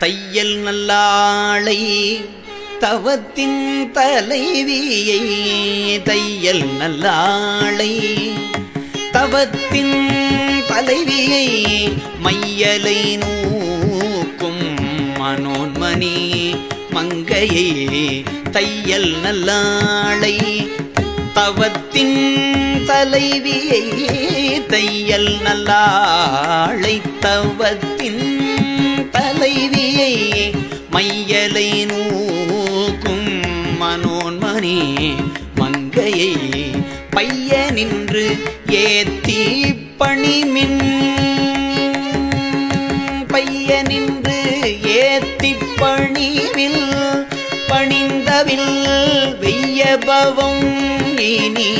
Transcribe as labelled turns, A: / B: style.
A: தையல் நல்லாளை தவத்தின் தலைவியை தையல் நல்லாளை தவத்தின் தலைவியை மையலை நூக்கும் மனோன்மணி மங்கையை தையல் நல்லாளை தவத்தின் தலைவியை தையல் நல்லாளை தவத்தின் தலைவி மையலை நூக்கும் மனோன்மணி மங்கையை பைய நின்று ஏத்தி பணிமின் பைய நின்று ஏத்தி பணிவில் பணிந்தவில் வெய்யபவம் இனி